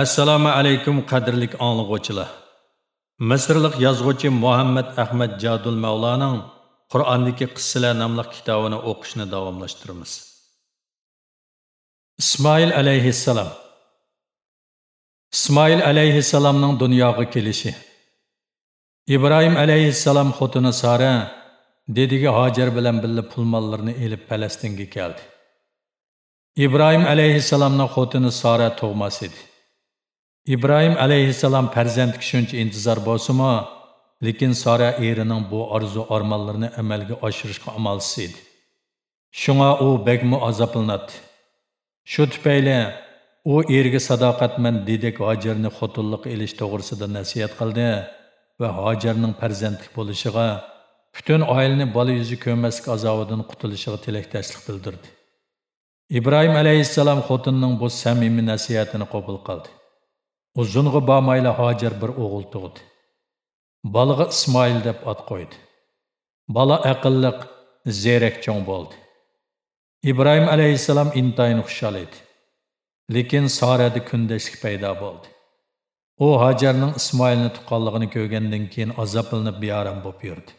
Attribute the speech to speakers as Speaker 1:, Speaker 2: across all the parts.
Speaker 1: assalomu alaykum qadrlik anglag'uvchilar misrlik yozuvchi muhammad ahmad jadul mavlaning qur'ondagi qissalar nomli kitobini o'qishni davomlashtiramiz. Ismoil alayhissalom. Ismoil alayhissalomning dunyoga kelishi. Ibrohim alayhissalom xotini sara dediga hojar bilan birga pulmonlarni elib falastinga keldi. Ibrohim alayhissalomning xotini sara tug'mas edi. Ibrohim alayhissalom farzandga shuncha intizor bo'lsimi lekin sora erining bu orzu armonlarini amalga oshirishga amalsiz edi. Shunga u bakmi azoblanadi shu tufayli u erga sadoqatman dedik hojarni xotinlik ilish to'g'risida nasihat qildi va hojarning farzandlik bo'lishiga butun oilani bola yuzi ko'maslik azobidan qutulishiga tilakdashlik bildirdi. Ibrohim alayhissalom xotinning bu samimiy nasihatini qabul qildi. Uzunğa bamayla Hacer bir o'g'il tug'di. Balığı Ismoil deb ot qo'ydi. Bala aqlliq, zerek cho'ng bo'ldi. Ibrohim aleyhisselam intayın xuşal edi. Lekin Sarada kundashlik paydo bo'ldi. U Hajarning Ismoilni tuqqanligini ko'rgandan keyin bir aram bop yurdi.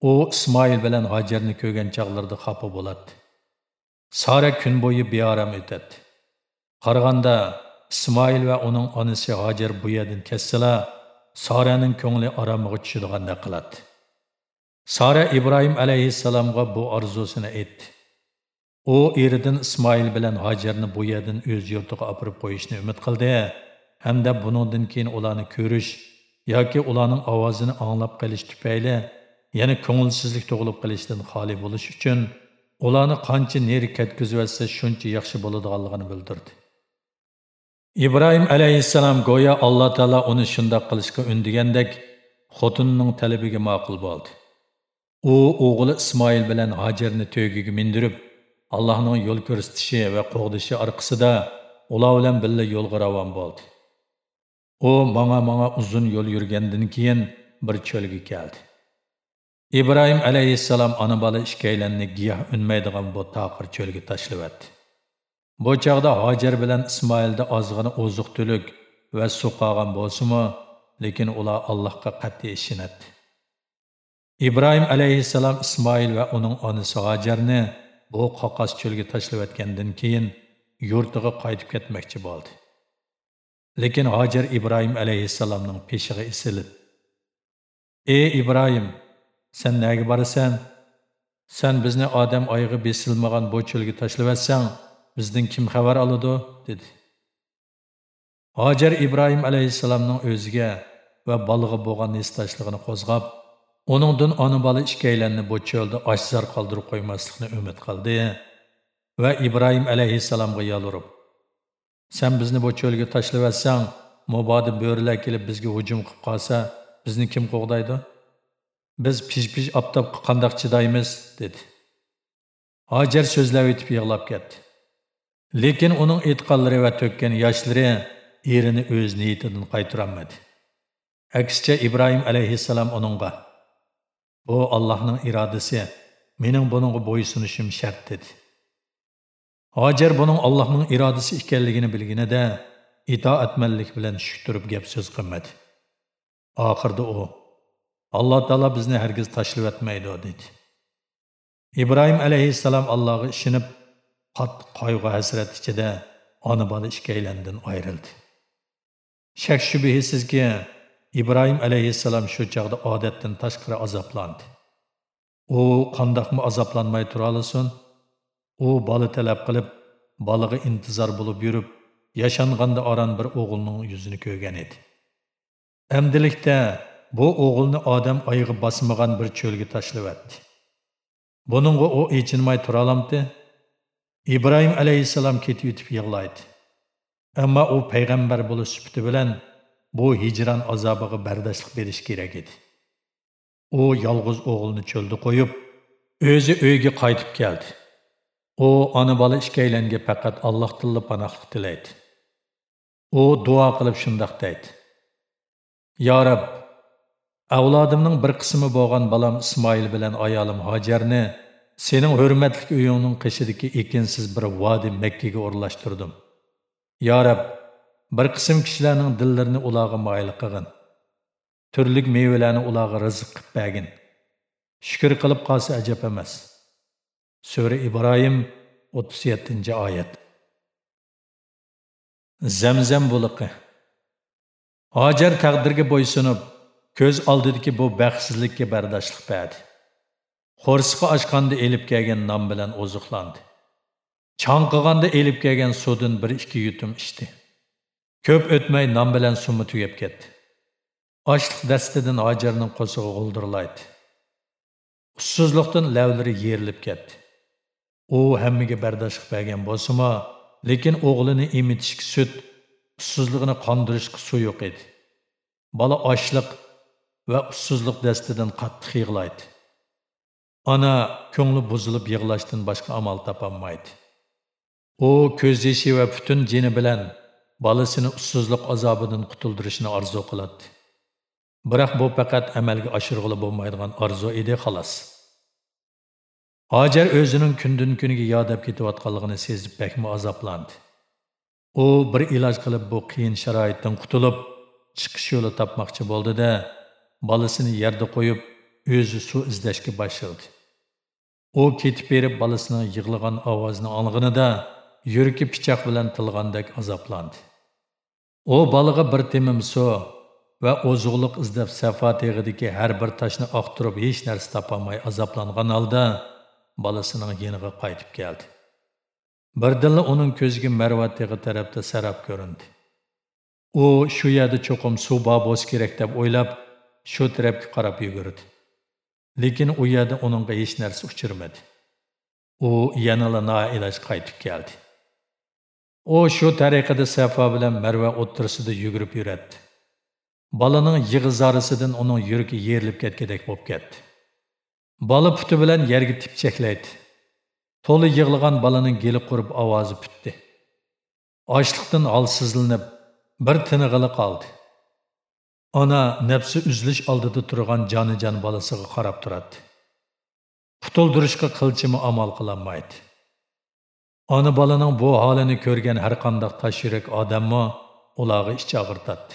Speaker 1: U Ismoil bilan Hacer'ni ko'rgan chaqlarda xafa bo'ladi. Sara kun bo'yi aram o'tadi. Qaraganda ismoil va uning onasi hojar bu yerdan kessala soraning ko'ngli oromiga tushadiganday qiladi. Sora ibrohim alayhissalomga bu orzusini aytdi. U eridan ismoil bilan hojarni bu yerdan o'z yurtiga opirib qo'yishni umid qildi hamda buningdan keyin ularni ko'rish yoki ularning ovozini anglab qolish tufayli yana ko'ngilsizlik tug'ilib qolishdan xoli bo'lish uchun ularni qancha neri ketkizib shuncha yaxshi bo'ladiganligini bildirdi. Ibrohim alayhissalom go'yo alloh taolo uni shundoq qilishga undagandek xotinining talabiga ma'qul bo'ldi. U o'g'li ismoil bilan hojirni to'ygiga mindirib allohning yo'l ko'rsatishi va qo'g'dishi orqasida ular bilan birga yo'lga ravon bo'ldi. U manga manga uzun yo'l yurgandan keyin bir cho'lga keldi. Ibrohim alayhissalom ona bola ikkalanni giyoh unmaydigan bu toqir cho'lga tashlabdi Bu çağda Hacer bilan İsmailda ozg'ina oziq tulik va suv qolgan mu? lekin ular Allohga qatti ishinadi. İbrahim alayhissalom Ismoil va uning onasi Hacerni bu qaqas çölge tashlab o'tgandan keyin yurtdığı qaytib ketmekçi bo'ldi. Lekin Hacer İbrahim alayhissalomning peshiga isilib: "Ey İbrahim, sen nega borasan? Sen bizni odam ayığı besilmagan bu cho'lga tashlab o'tsan, bizdan kim xabar oladi? dedi. Hojar ibrohim alayhissalomning o'ziga va baliga bo'lgan nesitashligini qo'zg'ab uningdan ona bola ikkalanni bu cho'lda ochzor qoldirib qo'ymaslikni umid qildi va ibrohim alayhissalomga yolurib sen bizni bu cho'lga tashlab yotsang mubodi bo'rilar kelib bizga hujum qilib qolsa bizni kim qo'g'daydi? Biz pish pish oftobga qandoq chidaymiz dedi. Hojar so'zlab aytib yig'lab ketdi. Lekin uning e'tiqodlari va to'kkan yoshlari erini o'z niyatidan qaytarolmadi. aksincha Ibrohim alayhissalom uningga bu Allohning irodasi, mening buningga bo'ysunishim shart dedi. Hojar buning Allohning irodasi ekanligini bilganida itoatmanlik bilan shukturib gap so'z qilmadi. Oxirda u Alloh taolo bizni hargiz tashlab o'tmaydi dedi. Ibrohim alayhissalom Allohga ishinib qattiq qayg'u hasrat ichida ona bola ikkalandan ayrildi. Shak shubhisizki ibrohim alayhissalom shu chog'da odatdan tashqari azoblandi. U qandoqmi azoblanmay turolasin u bola talab qilib bolaga intizor bo'lib yurib yashanganda oran bir o'g'ilning yuzini ko'rgan edi. Amdilikda bu o'g'ilni odam oyog'i bosmagan bir cho'lga tashlab buningga u echinmay turalamdi. Ibrohim alayhissalom ketib yetib yig'laydi. Ammo u payg'ambar bo'lish sifati bilan bu hijron azobiga bardoshlik berish kerak edi. U yolg'iz o'g'ilni cho'lda qo'yib o'zi uyga qaytib keldi. U ona bola ikkalanga faqat alloh tilla panohlik tilaydi. U duo qilib shundoq deydi. Yo rab avlodimning bir qismi bo'lgan bolam ismoil bilan ayolim hojarni sening hurmatli uyingning qishidagi ekinsiz bir vodi makkaga o'rlashtirdim yo rab bir qism kishilarning dillarini ularga moyil qilgin. Turlik mevalarni ularga rizq qilib bergin. Shukur qilib qolsa ajab emas. Sura ibrohim o'ttiz yettinchi oyat. Zamzam buliqi hojar taqdirga bo'ysunib ko'z oldidagi bu baxtsizlikka bardoshlik berdi. Qo'rsiqi ochqanda elib kelgan non bilan oziqlandi chanqig'anda elib kelgan suvdan bir ikki yutum ichdi. Ko'p o'tmay non bilan sumi tugab ketdi. Ochliq dastidan hojarning qo'sig'i g'uldirlaydi ussizlikdan lavlari yerilib ketdi. U hammaga bardoshlik bergan bo'lsimi lekin o'g'lini emitishga sut ussizligini qondirishga suv yo'q edi. Bola ochliq va ussizlik dastidan qattiq yig'laydi. Ona ko'ngli buzilib yig'lashdan boshqa amal topolmaydi. U ko'z yoshi va butun jini bilan bolasini ussizlik azobidan qutuldirishni orzu qiladi. Biroq bu faqat amalga oshirg'ili bo'lmaydigan orzu edi xolos. Hojar o'zining kundan kuniga yodab ketayotganligini sezib bakmi azoblandi. U bir iloj qilib bu qiyin sharoitdan qutulib chiqish yo'li topmoqchi bo'ldida bolasini yerda qo'yib o'zi suv izlashga boshladi. U ketib berib bolasining yig'lagan ovozini olg'inida yuragi pichoq bilan tilgandek azoblandi. U balig'i bir temim suv va o'zug'liq izlab safa teg'idagi har bir toshni oqtirib hech narsa topolmay azoblangan holda bolasining yeniga qaytib keldi. Birdilla uning ko'ziga marva teg'i tarafda sarab ko'rindi. U shu yerda cho'qim suv bor kerak deb o'ylab shu tarafga qarab yugurdi. Lekin u yerda uningga hech narsa uchirmadi. U yanala noiloj qaytib keldi. U shu tariqada safo bilan marva o'ttirisida yugurib yuradi bolaning yig'i zorisidan uning yuragi yerilib ketgandek bo'lib ketdi. Bola puti bilan yerga tipchaklaydi to'la yig'lagan bolaning geli qurib ovozi putdi. Ochliqdan holsizlanib bir tinig'ili qoldi. Ona nafsi uzilish oldida turgan jonijon bolasiga qarab turadi. Qutuldirishga qilchimi amal qilolmaydi ona bolaning bu holini ko'rgan har qanday tosh odammi ularga ich og'irtadi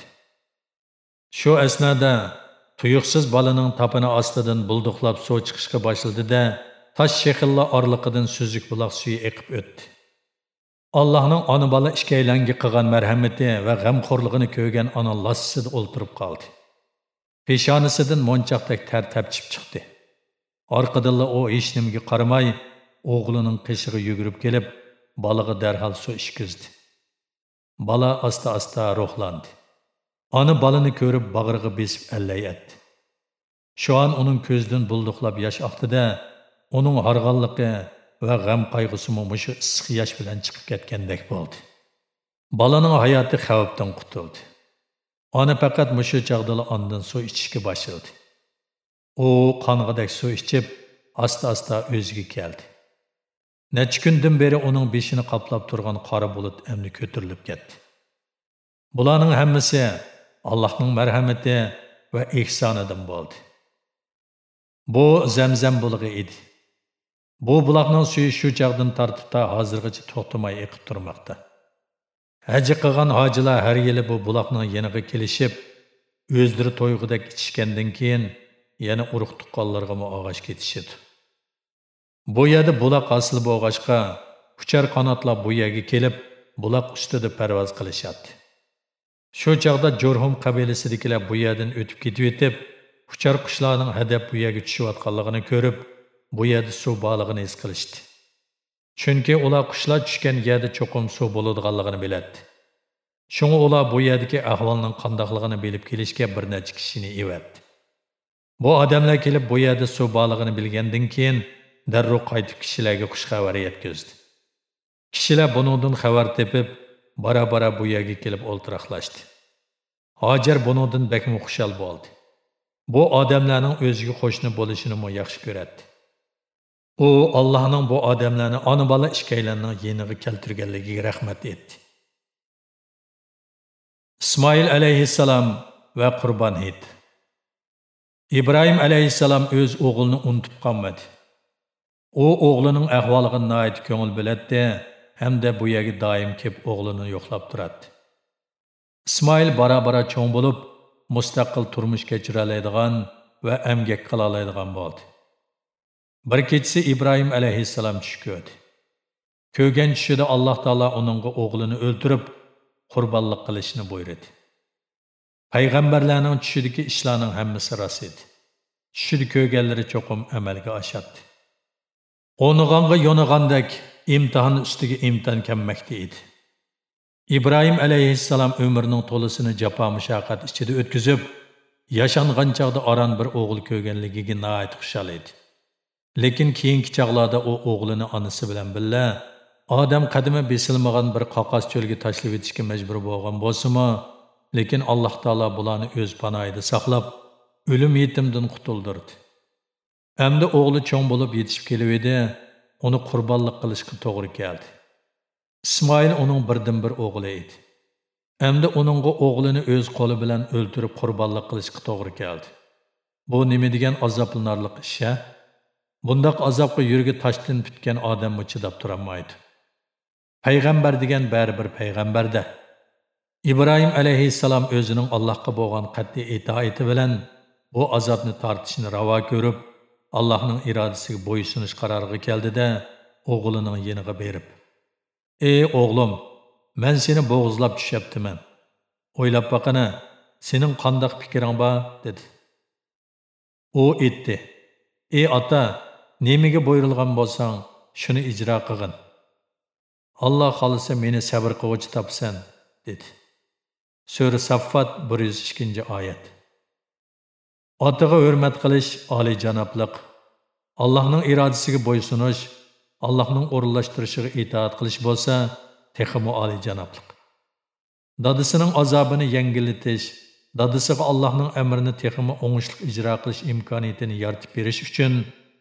Speaker 1: shu asnoda tuyuqsiz bolaning tapini ostidan bulduqlab suv chiqishga boshladi-da, tosh shekilli orliqidan suzuk buloq suvi eqib o'tdi. Allohning ona bola ikkaylanga qilgan marhamati va g'amxo'rligini ko'rgan ona lassida o'ltirib qoldi. Peshonasidan monchoqdek ter tapchib chiqdi. Orqadan u hech nimaga qaramay, o'g'lining qishig'i yugurib kelib, bolaga darhol suv ishkizdi. Bola asta-asta ruhlandi. Ana balını ko'rib bag'riga besib allay etdi. Shu an uning ko'zidan bulduqlab yosh oqdida, uning va g'am qayg'usimi mushu issiq yosh bilan chiqib ketgandek bo'ldi. Balaning hayoti xavfdan qutuldi. Ona faqat mushu chaqdala ondan suv ichishga boshladi. U qong'idek suv ichib, asta-asta o'ziga keldi. Necha kundan beri uning beshini qoplab turgan qora bulut endi ko'tarilib ketdi. Bularning hammasi Allohning marhamati va ehsonidan bo'ldi. Bu Zamzam bulog'i edi. Bu buloqning suvi shu chaqdan tortib ta hozirgacha to'xtamay eqib turmoqda. Haji qilgan hojilar har yili bu buloqning yeniga kelishib, o'zlari to'yg'idek ichishgandan keyin yana urug' tuqqanlarga og'ash ketishidi. Bu yerda buloq asli bo'lg'achqa, uchar qanotlar bu yerga kelib, buloq ustida parvoz qilishadi. Shu chaqda Jorhum qabilasidagilar bu yerdan o'tib ketib etib, uchar qushlarning hadab bu yerga tushayotganligini ko'rib, bu yerda suv borligini his qilishdi. Chunki ular qushlar tushgan yerda cho'qim suv bo'ladiganligini biladi. Shunga ular bu yerdagi ahvolning qandoqligini bilib kelishga bir necha kishini evatdi. Bu odamlar kelib bu yerda suv borligini bilgandan keyin darrov qaytib kishilarga xush xabar yetkazdi. Kishilar buningdan xabar tepib, bora-bora bu yerga kelib o'ltiraqlashdi. Hojar buningdan bakmi xushal bo'ldi. Bu odamlarning o'ziga qo'shni bo'lishini mo yaxshi ko'radi. U Allohning bu odamlarni ona bola ishkaylarning yeniga keltirganligiga rahmat etdi. Ismoil alayhissalom va Qurbon hid. Ibrohim alayhissalom o'z o'g'lini unutib qolmadi. U o'g'lining ahvoliga nihoyat ko'ngil biladida hamda bu yerga doim kelib o'g'lini yo'qlab turadi ismoil bora bora cho'ng bo'lib mustaqil turmush kechira oladigan va amgak qila oladigan bo'ldi bir kechasi ibrohim alayhissalom tush ko'rdi. Ko'rgan tushida alloh taolo uningga o'g'lini o'ltirib qurbonlik qilishni buyurdi. Payg'ambarlarning tushidagi ishlarning hammasi rost edi. Tushida ko'rganlari cho'qim amalga oshadi. O'nig'onga yo'nig'andek imtihon ustiga imtihon kelmoqda edi. Ibrohim alayhissalom umrining to'lisini jafo mushaqqat ichida o'tkazib yashangan chog'da oron bir o'g'il ko'rganligiga nihoyat xushal edi. Lekin keyingi chog'larda u o'g'lini onasi bilan birga odam qadimi besilmagan bir qoqos cho'lga tashlab etishga majbur bo'lgan bo'lsimi lekin alloh taolo bularni o'z panoyida saqlab o'lim yetimdan qutuldirdi. Endi o'g'li cho'ng bo'lib yetishib kelib edi uni qurbonlik qilishga to'g'ri keldi. Ismoil uning birdan bir o'g'li edi. Endi uningga o'g'lini o'z qo'li bilan o'ldirib qurbonlik qilishga to'g'ri keldi. Bu nima degan azoblanarlik ish Bundaq azapqa yürgi юрге таштан bitken адам чыдап duramaydı. Peygamber деген bir бір peygamberде. İbrahim aleyhisselam özünün Allah'a boğan qat'i itaati bilen bu azabını tartışını rava görüp, iradesi boyusunuş bo'ysunish qaroriga de o'g'lining yeniği berib ey o'g'lim ben seni bo'g'izlab ben. o'ylab bakana, sening kandak fikring ba, dedi u etti. ey ota nemiga buyurilgan bo'lsang shuni ijro qilgin. Alloh xohlasa meni sabr qiluvchi topsan dedi. Sura saffat bir yuz ikkinchi oyat. Otiga hurmat qilish oliyjanobliq, Allohning irodasiga bo'ysunish, Allohning o'rinlashtirishiga itoat qilish bo'lsa, texmi oliyjanobliq. Dadisining azobini yengillatish, dadisiga Allohning amrini texmi o'ngishli ijro qilish imkoniyatini yaratib berish uchun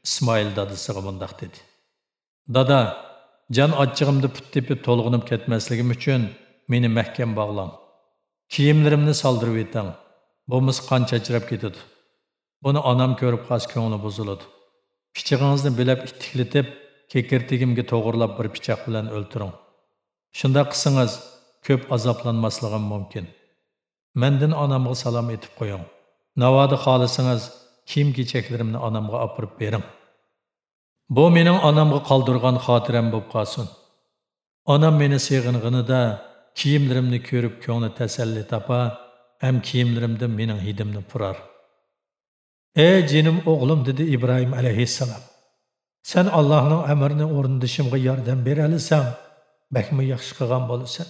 Speaker 1: Ismoil dadisiga bundoq dedi. Dada, jon achchig'imda put tepib to'lg'inib ketmasligim uchun meni mahkam bog'lang. Kiyimlarimni soldirib eting. Bo'lmasa qon chachrab ketadi. Buni onam ko'rib qolsa ko'ngli buziladi. Pichig'ingizni bilab ittiklatib, kekirtigimga to'g'irlab bir pichoq bilan o'ltiring. Shunda qilsangiz ko'p azoblanmasligim mumkin. Mendan onamga salom etib qo'ying. Navoda xolisangiz kiyim kechaklarimni onamga opirib bering. Bu mening onamga qoldirgan xotiram bo'lib qolsin. Onam meni seg'ing'inida kiyimlarimni ko'rib ko'ngli tasalli topa, ham kiyimlarimda mening hidimni purar. ey jinim o'g'lim dedi ibrohim alayhissalom sen allohning amrini o'rindishimga yordam beralisan bakmi yaxshi qilgan bo'lasan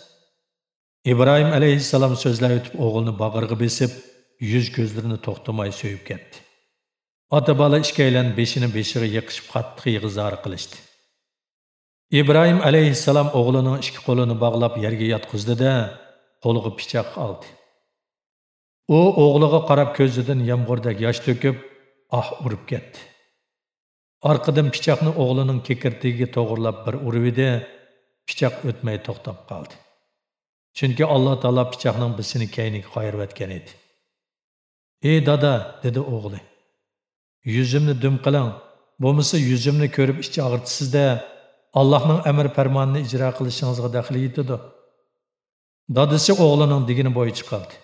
Speaker 1: ibrohim alayhissalom so'zlar o'tib o'g'ilni bag'irga besib yuz ko'zlarini to'xtamay so'yib ketdi ota bola ikkalan beshini beshiga yiqishib qattiq yig'izor qilishdi. Ibrohim alayhissalom o'g'lining ikki qo'lini bog'lab yerga yotqizdida qo'liga pichoq oldi. U o'g'liga qarab ko'zidan yomg'irdak yosh to'kib oh urib ketdi. Orqadan pichoqni o'g'lining kekirtigiga to'g'irlab bir urib edi pichoq o'tmay to'xtab qoldi. Chunki alloh taolo pichoqning bisini kayniga qoyirvatgan edi. Ey dada dedi o'g'li yuzimni dum qiling bo'lmasa yuzimni ko'rib ichi og'ritisizda allohning amr farmonini ijro qilishingizga daxli yetadi dadasi o'g'lining digini bo'yicha qildi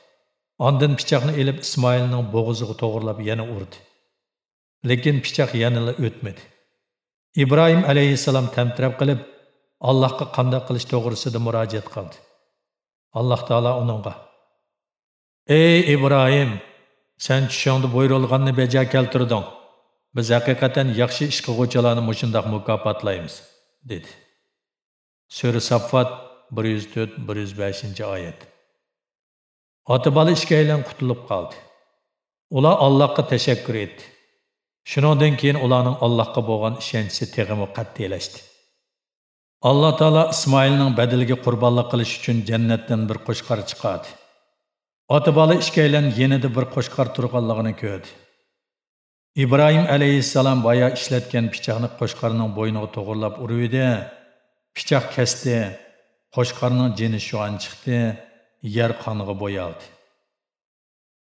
Speaker 1: Ondan pichoqni ilib Ismoilning bo'g'ziga to'g'irlab yana urdi. Lekin pichoq yanala o'tmadi. Ibrohim alayhissalom tamtirab qilib, Allohga qanday qilish to'g'risida murojaat qildi. Alloh taolo uningga: "Ey Ibrohim, sen çüşündü buyurilganni beca keltirding. Biz haqiqatan yaxshi ish qilguvchilarni mushundoq mukofotlaymiz", dedi. Sura Saffat 104-105 oyat. Ota bola ikkalan qutulib qoldi. Ular Allohga tashakkur etdi. Shuningdan keyin ularning Allohga bo'lgan ishonchi teg'imi qattiylashdi. Alloh taolo Ismoilning badaliga qurbonlik qilish uchun jannatdan bir qo'shqar chiqardi. Ota балы ішкейлен енеді bir қошқар turganligini ko'rdi. ibrohim alayhissalom baya ishlatgan pichoqni qo'shqarning bo'yniga to'g'irlab urib edi pichoq kesdi qo'shqarning jini shu an chiqdi yer qoniga bo'yaldi.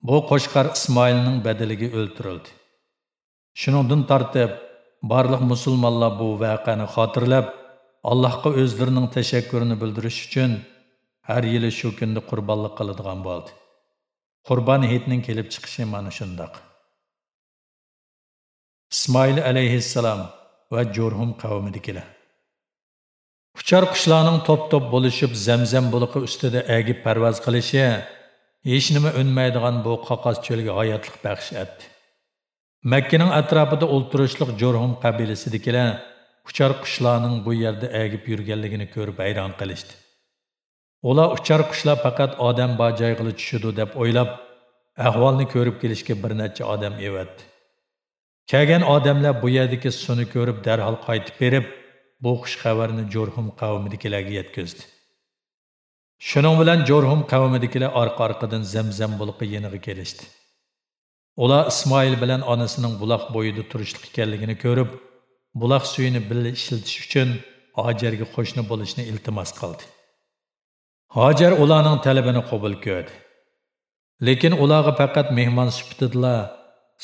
Speaker 1: Bu qo'shqar ismoilning badaliga o'ltirildi. Shuningdan tortib barliq musulmonlar bu voqeani xotirlab allohga o'zlarining tashakkurini bildirish uchun har yili shu kunda qurbonlik qiladigan bo'ldi. Qurbon hitning kelib chiqishi mana shundoq. Ismoil alayhissalom va jo'rhum qavmidikilar uchar qushlarning to'p to'p bo'lishib zamzam buliqi ustida agib parvoz qilishi hech nima unmaydigan bu qoqos cho'lga hayotlik baxsh etdi. Makkaning atrofida o'ltirishliq jo'rhum qabilasidagilar uchar qushlarning bu yerda agib yurganligini ko'rib hayron qilishdi. Ular uçar qushlar faqat odam bacaygılı çüşüdü dep deb o'ylab ahvolni ko'rib kelishga bir necha odam evet. kelgan odamlar bu yerdagi suvni ko'rib darhol qaytib berib bu kuş haberini jo'rhum qavmidagilarga yetkizdi. shuning bilan jo'rhum qavmidagilar arka arkadan zamzam buliqi yeniga kelishdi ular ismoil bilan onasining buloq bo'yida turuşluk ekanligini ko'rib buloq suyini bile işletiş uchun hojarga qo'shni bo'lishni iltimos qildi Hajar ularning talabini qabul qildi. lekin ularga faqat mehmon sifatida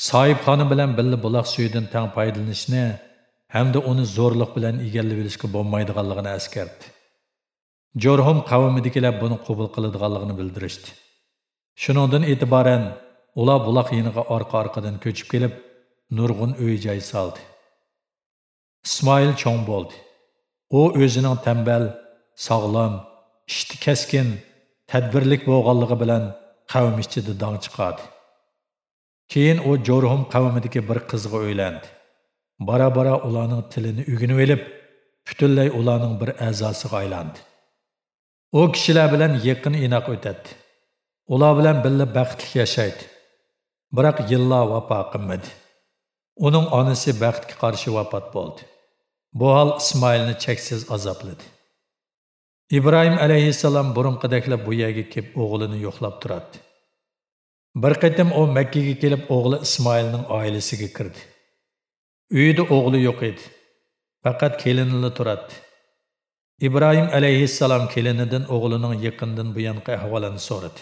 Speaker 1: Sahib xonim bilan billa buloq suyidan tang foydalanishni hamda uni zo'rliq bilan egallab olishga bo'lmaydiganligini askardi. Jo'rhum qavmidagilar buni qabul qiladiganligini bildirishdi. Shuningdan e'tiboran ular buloq yiniga orqa orqadan ko'chib kelib nurg'un uy joy soldi. Ismoil cho'ng bo'ldi. U o'zining tambal sog'lom ishti keskin tadbirlik bo'lganligi bilan qavm ichida dong chiqadi. Keyin u jo'rhum qavmidagi bir qizga uylandi. Bora bora ularning tilini ugunib olib butunlay ularning bir a'zosiga aylandi. U kishilar bilan yaqin inoq o'tadi. Ular bilan birga baxtli yashaydi. Biroq yillar vafo qilmadi. Uning onasi baxtga qarshi vafot bo'ldi. Bu hol ismoilni cheksiz azobladi. Ibrohim alayhissalom burunqidaklab bu yerga kelib o'g'lini yo'qlab turadi. Bir qatim u makkaga kelib o'g'li ismoilning oilasiga kirdi. Uyida o'g'li yo'q edi faqat kelinila turadi. Ibrohim alayhissalom kelinidan o'g'lining yaqindan buyongi ahvolini so'radi.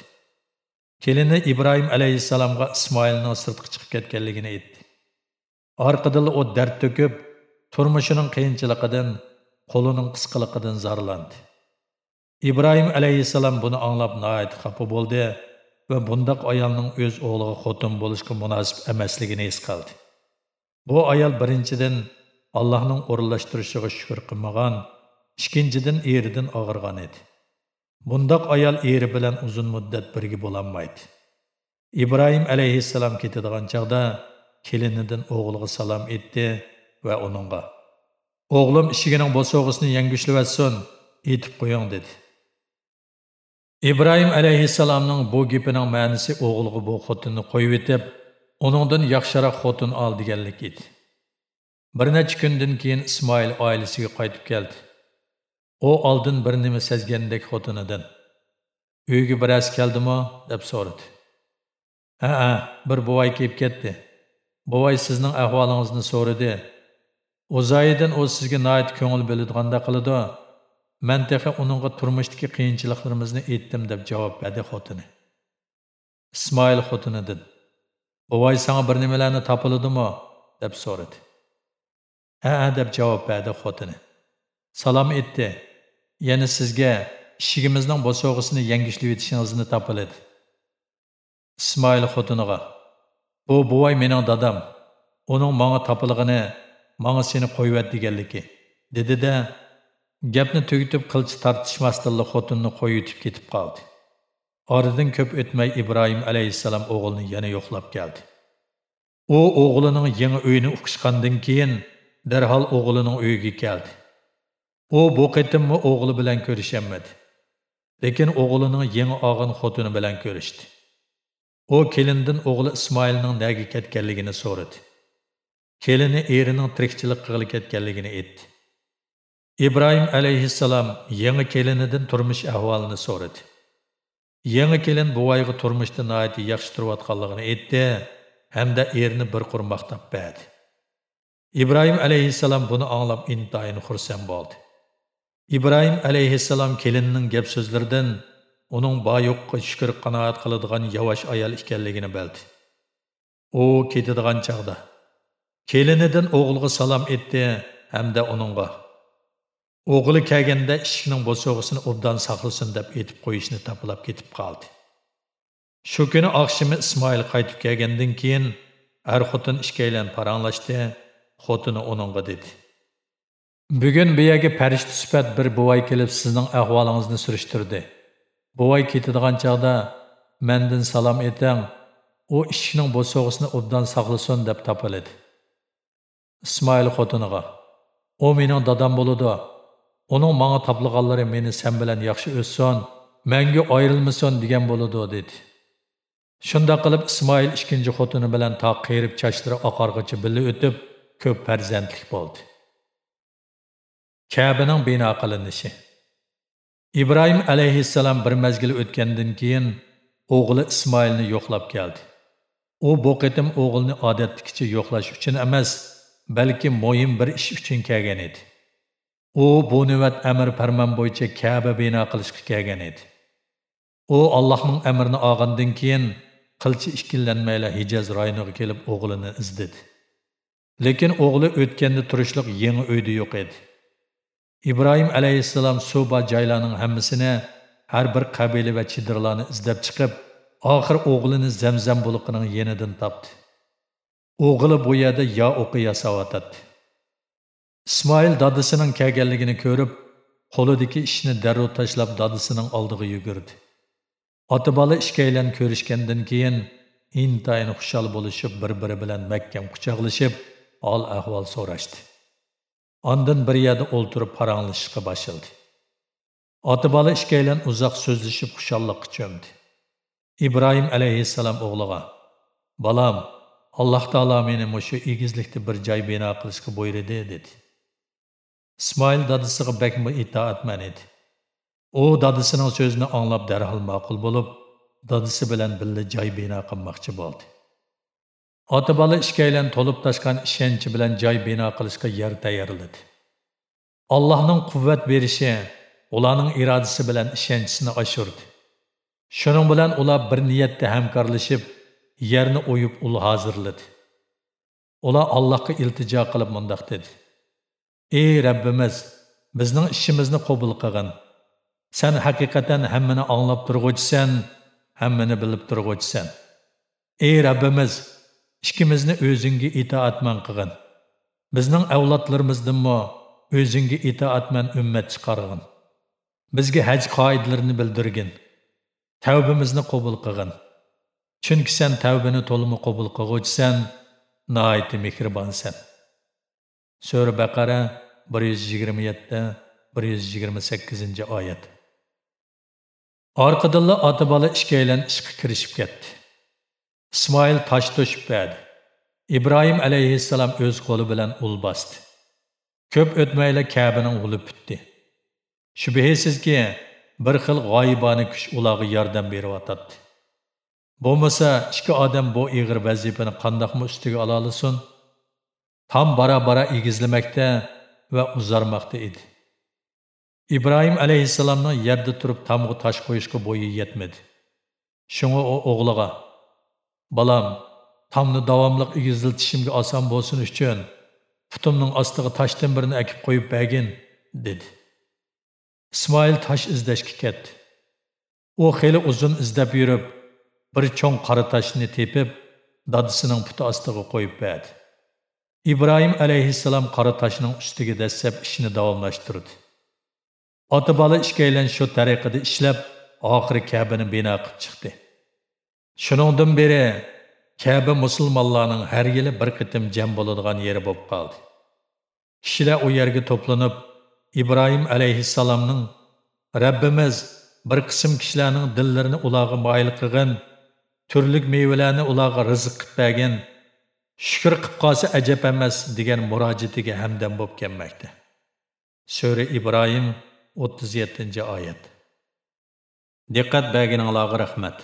Speaker 1: Kelini ibrohim alayhissalomga ismoilning sirtqa chiqib ketganligini aytdi. Orqadil u dard to'kib turmushining qiyinchiligidan qo'lining qisqaligidan zarlandi. Ibrohim alayhissalom buni anglab nihoyat xafa bo'ldi va bundoq ayolning o'z o'g'liga xotin bo'lishga munosib emasligini his qildi. Bu ayol birinchidan allohning o'rinlashtirishiga shukur qilmagan ikkinchidan eridan og'irgan edi. Bundoq ayol eri bilan uzun muddat birga bo'lolmaydi ibrohim alayhissalom ketadigan chog'da kelinidan o'g'liga salom etdi va uningga o'g'lim ishigining bo'sog'isini yangishlayotsin etib qo'ying dedi. Ibrohim alayhissalomning bu gapining ma'nisi o'g'liga bu xotinni qo'yib etib uningdan yaxshiroq xotin ol deganlik edi. Bir necha kundan keyin ismoil oilasiga qaytib keldi. U oldin bir nima sezgandek xotinidan uyga biroz keldimi? deb so'radi. Ha ha bir buvay kelib ketdi. Buvay sizning ahvolingizni so'radi. O'zoyidan u sizga noit ko'ngil biladigan qiladi man tehi uningga turmushdagi qiyinchiliklarimizni aytdim deb javob berdi xotini. Ismoil xotinidan buvay sanga bir nimalarni topiladimi deb so'radi. Ha deb javob berdi xotini. Salom etdi yana sizga ishigimizning bo'sog'isini yangishlab yetishingizni topiladi. Ismoil xotiniga bu buvay mening dadam. Uning manga topilig'ini manga seni qo'yvat deganligi dedida gapni tugitib qilchi tortishmasdilla xotinni qo'yitib ketib qoldi. Oradan ko'p o'tmay ibrohim alayhissalom o'g'lini yana yo'qlab keldi. U o'g'lining yangi uyini uqishgandan keyin darhol o'g'lining uyiga keldi. U bu qatimmi o'g'li bilan ko'risholmadi lekin o'g'lining yangi og'in xotini bilan ko'rishdi. U kelindan o'g'li ismoilning naga ketganligini so'radi. Kelini erining tirikchilik qilib ketganligini aytdi. Ibrohim alayhissalom yangi kelinidan turmush ahvolini so'radi. Yangi kelin buvayga turmushda nihoyat yaxshi turayotganligini aytdi hamda erini bir qur maqtab berdi. Ibrohim alayhissalom buni anglab intayin xursand bo'ldi. Ibrohim alayhissalom kelinining gap so'zlaridan uning boyoqqa shukur qanoat qiladigan yavash ayol ekanligini bildi. U ketadigan chog'da kelinidan o'g'liga salom etdi hamda uningga o'g'li kelganda eshikning bo'sog'isini obdan saqlasin deb aytib qo'yishni tapilab ketib qoldi. Shu kuni oqshimi ismoil qaytib kelgandan keyin er xotin ikkalan paranglashdi xotini uningga dedi. Bugun bu yerga farishta sifat bir buvay kelib sizning ahvolingizni surishtirdi. Buvay ketadigan chog'da mandan salom etang u eshikning bo'sog'isini obdan saqlasin deb topiladi. Ismoil xotiniga u mening dadam bo'ladi. Uning manga toplaganlari meni sen bilan yaxshi o'ssin mangu ayrilmasin degan bo'ladi dedi. Shunda qilib ismoil ikkinchi xotini bilan to qerib chochlari oqarg'icha birga o'tib ko'p farzandlik bo'ldi kabining bino qilinishi ibrohim alayhissalom bir mazgil o'tgandan keyin o'g'li ismoilni yo'qlab keldi u bu qitim o'g'ilni odatdagicha yo'qlash uchun emas balki mo'yim bir ish uchun kelgan edi u bu navbat amr farmon bo'yicha kaba bino qilishga kelgan edi u allohning amrini olgandan keyin qilchi ishkillanmayla hijaz rayoniga kelib o'g'lini izdidi lekin o'g'li o'tganda turishliq yangi uyda yo'q edi ibrohim alayhissalom suba joylarning hammasini har bir qabila va chidirlarni izlab chiqib oxir o'g'lini zamzam buluqining yenidan topdi o'g'li bu yerda yo o'qi yasayotadi ismoil dadisining kelganligini ko'rib qo'lidagi ishni darrov tashlab dadisining oldiga yugurdi. Ota bola ishkaylan ko'rishgandan keyin intayin xushal bo'lishib bir biri bilan mahkam quchoqlashib hol ahvol so'rashdi. Ondan bir yerda o'ltirib paranglashishga boshildi ota bola ishkaylan uzoq so'zlashib xushalliqqa cho'mdi. Ibrohim alayhissalom o'g'liga bolam alloh taolo meni mushu egizlikda bir joy bino qilishga buyurdi dedi. Ismoil dadasiga bakmi itoatman edi u dadasining so'zini anglab darhol ma'qul bo'lib dadasi bilan birga joy bino qilmoqchi bo'ldi ota bola ishkaylan to'lib toshgan ishonchi bilan joy bino qilishga yer tayyorladi allohning quvvat berishi ularning irodasi bilan ishonchisini oshirdi shuning bilan ular bir niyatda hamkorlashib yerni o'yib ul hozirladi ular allohga iltijo qilib mundoq dedi. Ey rabbimiz bizning ishimizni qabul qilgin. Sen haqiqatan hammani anglab turg'uchisan hammani bilib turg'uchisan. Ey rabbimiz ishkimizni o'zingga itoatman qilgin. Bizning avlodlarimizdanmi o'zingga itoatman ummat chiqarg'in. Bizga haj qoidalarini bildirgin. Tavbimizni qabul qilgin. Chunki sen tavbani to'limi qabul qilg'uvchisan noiti mehribonsan. Sura baqara 127 128 oyat. Orqadilla ota bola ishkaylan ishqa kirishib ketdi. Ismoil tosh to'shib berdi. Ibrohim alayhissalom o'z qo'li bilan ul bosdi. Ko'p o'tmayla kabining uli bitdi shubhisizki bir xil g'oyibona kuch ularga yordam beryotadi bo'lmasa ikki odam bu ig'ir vazifani qandoqmi ustiga ola olsin? Tam bara bara egizlamakda va uzarmoqda edi. Ibrohim alayhissalomning yerda turib tamg'i tosh qo'yishga bo'yi yetmadi. Shunga u o'g'liga bolam tomni davomli egiziltishimga oson bo'lsin uchun putimning ostiga toshdan birini akib qo'yib bergin dedi. Ismoil tosh izlashga ketdi. U xeli uzun izlab yurib bir cho'ng qora toshni tepib dadisining puti ostiga qo'yib berdi. Ibrohim alayhissalom qora toshning ustiga dastlab ishni davomlashtirdi. Ota bola ishkaylan shu tariqada ishlab oxiri kabini bino qilib chiqdi. Shuningdan beri kaba musulmonlarning har yili bir qitim jam bo'ladigan yeri bo'lib qoldi. Kishilar u yerga to'planib ibrohim alayhissalomning rabbimiz bir qism kishilarning dillarini ularga moyil qilgan turlik mevalarni ularga rizq qilib shukur qilib qolsa ajab emas degan murojaatiga hamdam bo'lib kelmoqda sura ibrohim o'ttiz yettinchi oyat. Diqqat berganinglarga rahmat.